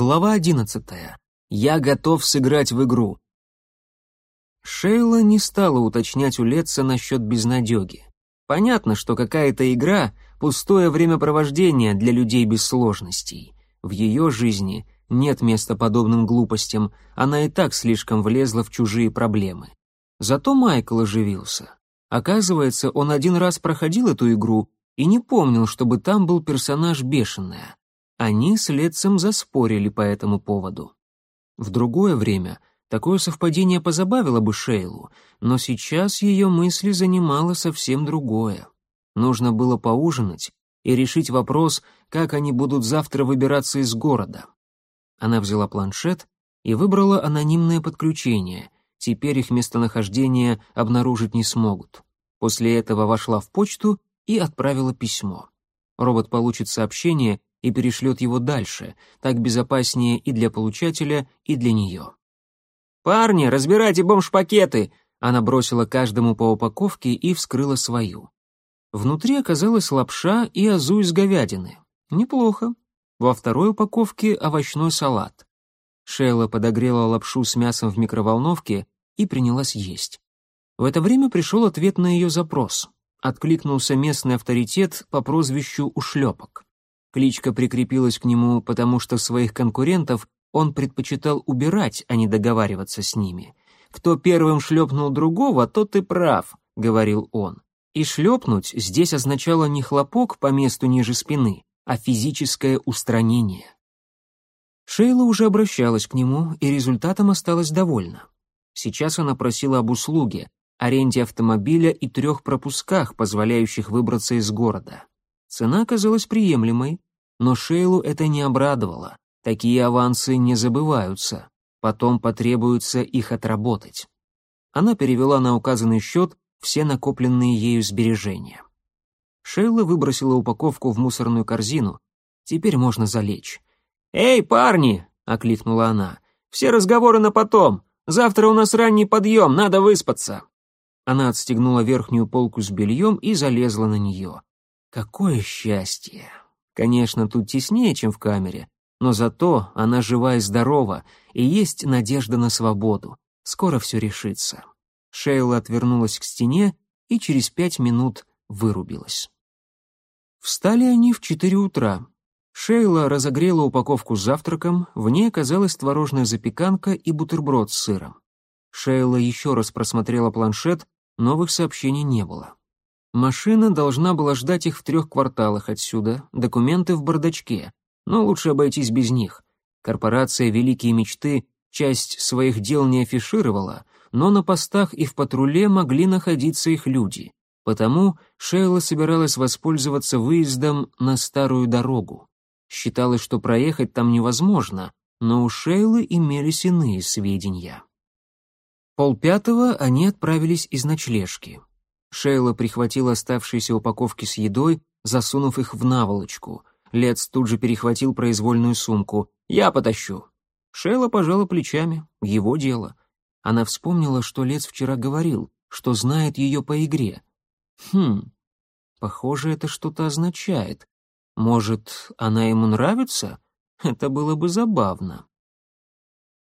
Глава одиннадцатая. Я готов сыграть в игру. Шейла не стала уточнять у Летца насчет безнадеги. Понятно, что какая-то игра — пустое времяпровождение для людей без сложностей. В ее жизни нет места подобным глупостям, она и так слишком влезла в чужие проблемы. Зато Майкл оживился. Оказывается, он один раз проходил эту игру и не помнил, чтобы там был персонаж бешеная. Они с Летцем заспорили по этому поводу. В другое время такое совпадение позабавило бы Шейлу, но сейчас ее мысли занимало совсем другое. Нужно было поужинать и решить вопрос, как они будут завтра выбираться из города. Она взяла планшет и выбрала анонимное подключение. Теперь их местонахождение обнаружить не смогут. После этого вошла в почту и отправила письмо. Робот получит сообщение и перешлет его дальше, так безопаснее и для получателя, и для нее. «Парни, разбирайте бомж-пакеты!» Она бросила каждому по упаковке и вскрыла свою. Внутри оказалась лапша и азу из говядины. Неплохо. Во второй упаковке овощной салат. Шейла подогрела лапшу с мясом в микроволновке и принялась есть. В это время пришел ответ на ее запрос. Откликнулся местный авторитет по прозвищу Ушлепок. Кличка прикрепилась к нему, потому что своих конкурентов он предпочитал убирать, а не договариваться с ними. «Кто первым шлепнул другого, тот и прав», — говорил он. И шлепнуть здесь означало не хлопок по месту ниже спины, а физическое устранение. Шейла уже обращалась к нему, и результатом осталась довольна. Сейчас она просила об услуге, аренде автомобиля и трех пропусках, позволяющих выбраться из города. Цена оказалась приемлемой, но Шейлу это не обрадовало. Такие авансы не забываются. Потом потребуется их отработать. Она перевела на указанный счет все накопленные ею сбережения. Шейла выбросила упаковку в мусорную корзину. Теперь можно залечь. «Эй, парни!» — окликнула она. «Все разговоры на потом. Завтра у нас ранний подъем, надо выспаться». Она отстегнула верхнюю полку с бельем и залезла на нее. Какое счастье! Конечно, тут теснее, чем в камере, но зато она жива и здорова, и есть надежда на свободу. Скоро все решится. Шейла отвернулась к стене и через пять минут вырубилась. Встали они в четыре утра. Шейла разогрела упаковку с завтраком, в ней оказалась творожная запеканка и бутерброд с сыром. Шейла еще раз просмотрела планшет, новых сообщений не было. Машина должна была ждать их в трех кварталах отсюда, документы в бардачке, но лучше обойтись без них. Корпорация «Великие мечты» часть своих дел не афишировала, но на постах и в патруле могли находиться их люди. Потому Шейла собиралась воспользоваться выездом на старую дорогу. Считалось, что проехать там невозможно, но у Шейлы имелись иные сведения. Полпятого они отправились из ночлежки. Шейла прихватила оставшиеся упаковки с едой, засунув их в наволочку. Лец тут же перехватил произвольную сумку. «Я потащу». Шейла пожала плечами. Его дело. Она вспомнила, что Лец вчера говорил, что знает ее по игре. Хм, похоже, это что-то означает. Может, она ему нравится? Это было бы забавно.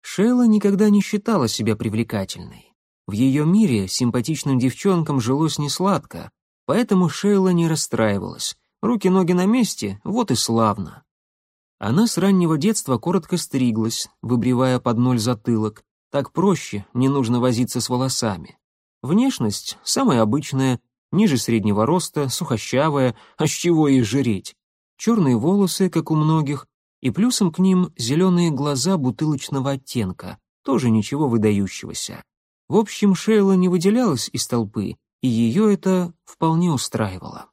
Шейла никогда не считала себя привлекательной. В ее мире симпатичным девчонкам жилось несладко, поэтому Шейла не расстраивалась. Руки-ноги на месте, вот и славно. Она с раннего детства коротко стриглась, выбривая под ноль затылок. Так проще, не нужно возиться с волосами. Внешность самая обычная, ниже среднего роста, сухощавая, а с чего ей жреть. Черные волосы, как у многих, и плюсом к ним зеленые глаза бутылочного оттенка, тоже ничего выдающегося. В общем, Шейла не выделялась из толпы, и ее это вполне устраивало.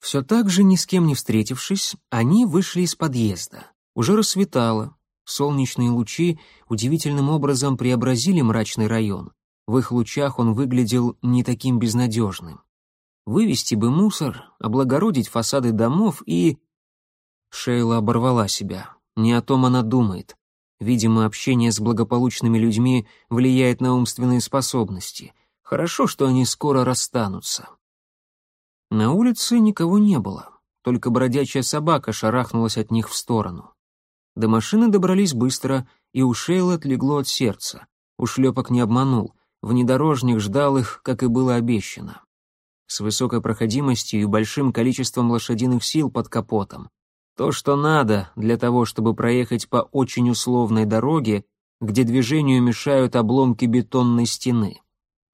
Все так же, ни с кем не встретившись, они вышли из подъезда. Уже рассветало. Солнечные лучи удивительным образом преобразили мрачный район. В их лучах он выглядел не таким безнадежным. Вывести бы мусор, облагородить фасады домов и... Шейла оборвала себя. Не о том она думает. Видимо, общение с благополучными людьми влияет на умственные способности. Хорошо, что они скоро расстанутся. На улице никого не было, только бродячая собака шарахнулась от них в сторону. До машины добрались быстро, и у Шейла отлегло от сердца. Ушлепок не обманул, внедорожник ждал их, как и было обещано. С высокой проходимостью и большим количеством лошадиных сил под капотом. То, что надо для того, чтобы проехать по очень условной дороге, где движению мешают обломки бетонной стены.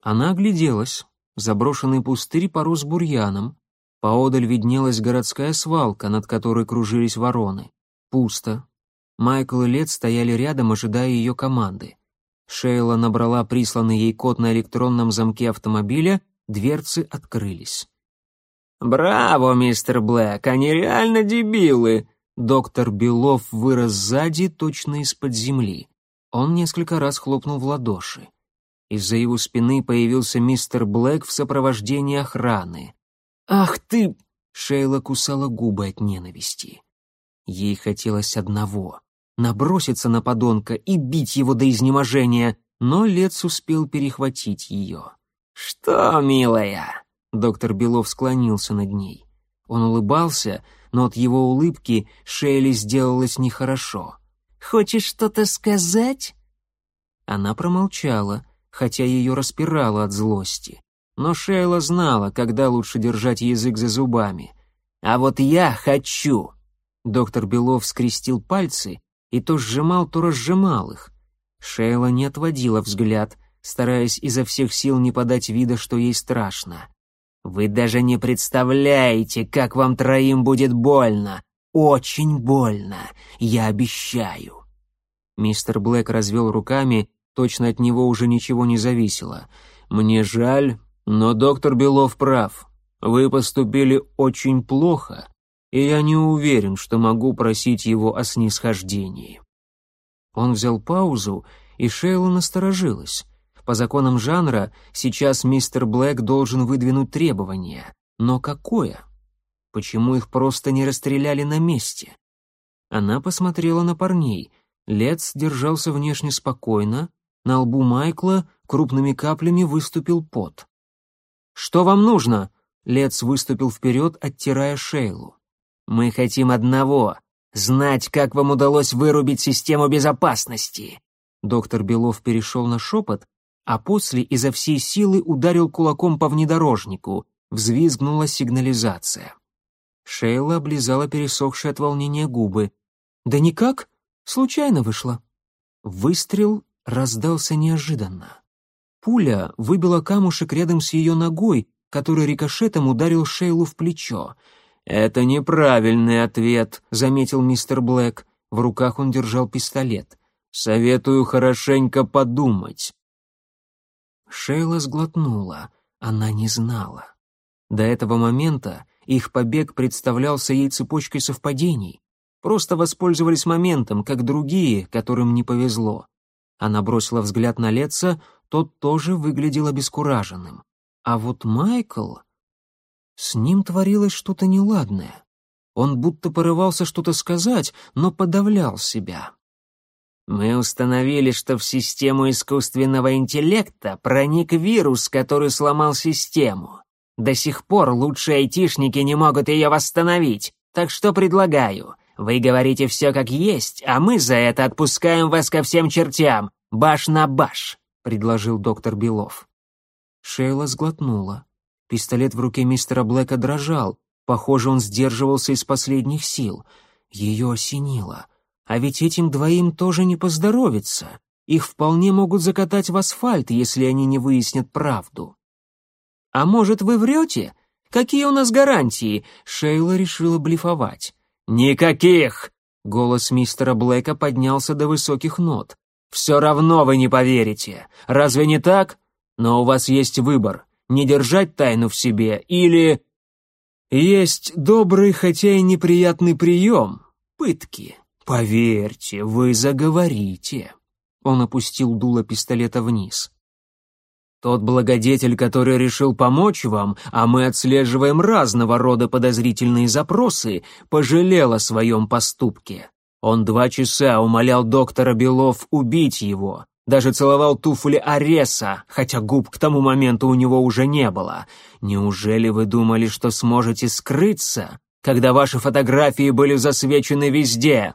Она огляделась. Заброшенный пустырь порос бурьяном. Поодаль виднелась городская свалка, над которой кружились вороны. Пусто. Майкл и Лет стояли рядом, ожидая ее команды. Шейла набрала присланный ей код на электронном замке автомобиля, дверцы открылись. «Браво, мистер Блэк, они реально дебилы!» Доктор Белов вырос сзади, точно из-под земли. Он несколько раз хлопнул в ладоши. Из-за его спины появился мистер Блэк в сопровождении охраны. «Ах ты!» — Шейла кусала губы от ненависти. Ей хотелось одного — наброситься на подонка и бить его до изнеможения, но Лец успел перехватить ее. «Что, милая?» — доктор Белов склонился над ней. Он улыбался, но от его улыбки Шейли сделалось нехорошо. «Хочешь что-то сказать?» Она промолчала, хотя ее распирало от злости. Но Шейла знала, когда лучше держать язык за зубами. «А вот я хочу!» Доктор Белов скрестил пальцы и то сжимал, то разжимал их. Шейла не отводила взгляд, стараясь изо всех сил не подать вида, что ей страшно. «Вы даже не представляете, как вам троим будет больно! Очень больно, я обещаю!» Мистер Блэк развел руками, точно от него уже ничего не зависело. «Мне жаль, но доктор Белов прав. Вы поступили очень плохо, и я не уверен, что могу просить его о снисхождении». Он взял паузу, и Шейла насторожилась. По законам жанра сейчас мистер Блэк должен выдвинуть требование. Но какое? Почему их просто не расстреляли на месте? Она посмотрела на парней. Лец держался внешне спокойно, на лбу Майкла крупными каплями выступил пот. «Что вам нужно?» Лец выступил вперед, оттирая Шейлу. Мы хотим одного — знать, как вам удалось вырубить систему безопасности». Доктор Белов перешел на шепот, а после изо всей силы ударил кулаком по внедорожнику. Взвизгнула сигнализация. Шейла облизала пересохшие от волнения губы. «Да никак, случайно вышло». Выстрел раздался неожиданно. Пуля выбила камушек рядом с ее ногой, который рикошетом ударил Шейлу в плечо — «Это неправильный ответ», — заметил мистер Блэк. В руках он держал пистолет. «Советую хорошенько подумать». Шейла сглотнула. Она не знала. До этого момента их побег представлялся ей цепочкой совпадений. Просто воспользовались моментом, как другие, которым не повезло. Она бросила взгляд на Летца, тот тоже выглядел обескураженным. А вот Майкл... С ним творилось что-то неладное. Он будто порывался что-то сказать, но подавлял себя. «Мы установили, что в систему искусственного интеллекта проник вирус, который сломал систему. До сих пор лучшие айтишники не могут ее восстановить, так что предлагаю. Вы говорите все как есть, а мы за это отпускаем вас ко всем чертям, баш на баш», — предложил доктор Белов. Шейла сглотнула. Пистолет в руке мистера Блэка дрожал. Похоже, он сдерживался из последних сил. Ее осенило. А ведь этим двоим тоже не поздоровится. Их вполне могут закатать в асфальт, если они не выяснят правду. «А может, вы врете? Какие у нас гарантии?» Шейла решила блефовать. «Никаких!» Голос мистера Блэка поднялся до высоких нот. «Все равно вы не поверите. Разве не так? Но у вас есть выбор не держать тайну в себе, или... Есть добрый, хотя и неприятный прием — пытки. Поверьте, вы заговорите. Он опустил дуло пистолета вниз. Тот благодетель, который решил помочь вам, а мы отслеживаем разного рода подозрительные запросы, пожалел о своем поступке. Он два часа умолял доктора Белов убить его, даже целовал туфли Ареса, хотя губ к тому моменту у него уже не было. Неужели вы думали, что сможете скрыться, когда ваши фотографии были засвечены везде?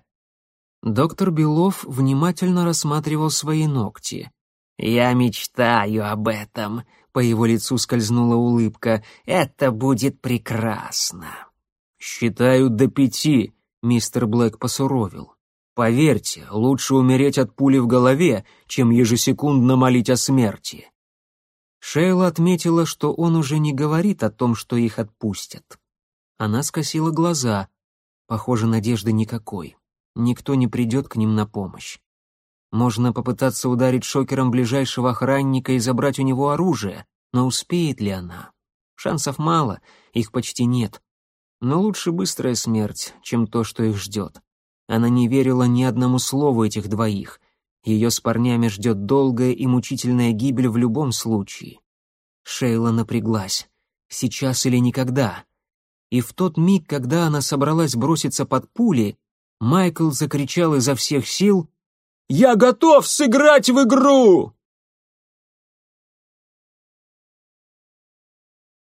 Доктор Белов внимательно рассматривал свои ногти. «Я мечтаю об этом», — по его лицу скользнула улыбка. «Это будет прекрасно». «Считаю до пяти», — мистер Блэк посуровил. «Поверьте, лучше умереть от пули в голове, чем ежесекундно молить о смерти». Шейла отметила, что он уже не говорит о том, что их отпустят. Она скосила глаза. Похоже, надежды никакой. Никто не придет к ним на помощь. Можно попытаться ударить шокером ближайшего охранника и забрать у него оружие, но успеет ли она? Шансов мало, их почти нет. Но лучше быстрая смерть, чем то, что их ждет. Она не верила ни одному слову этих двоих. Ее с парнями ждет долгая и мучительная гибель в любом случае. Шейла напряглась. Сейчас или никогда. И в тот миг, когда она собралась броситься под пули, Майкл закричал изо всех сил «Я готов сыграть в игру!»